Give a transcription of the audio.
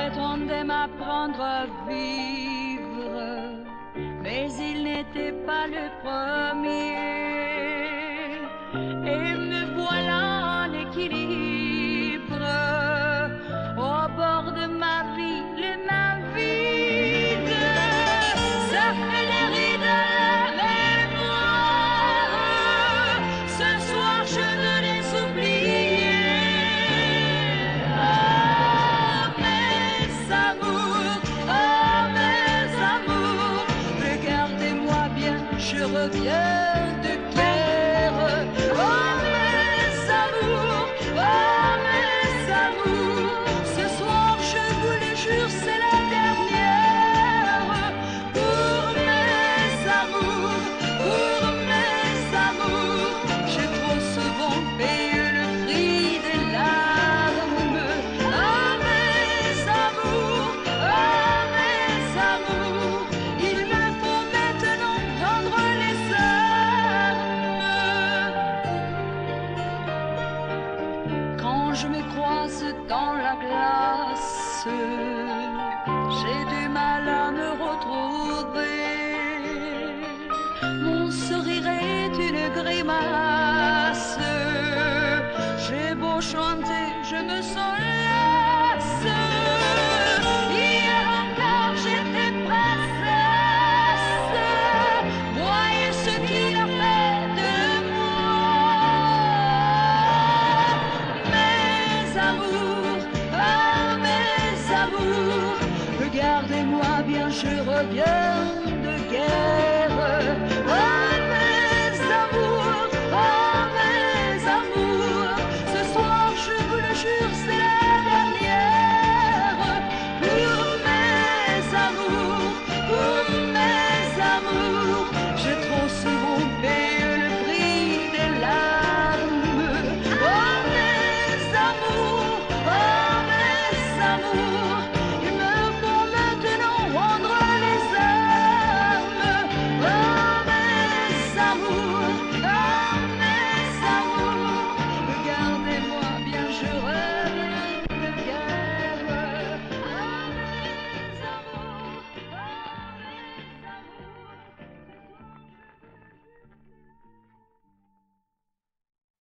prétendait m'apprendre à vivre, mais il n'était pas le premier. yeah je me croise dans la glace, j'ai du mal à me retrouver. Mon sourire est une grimace. J'ai beau chanter, je me sens lasse. et moi, bien je reviens de guerre. Ah